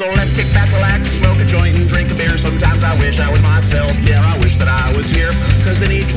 So let's kick back, relax, smoke a joint, and drink a beer. Sometimes I wish I was myself. Yeah, I wish that I was here. Cause in each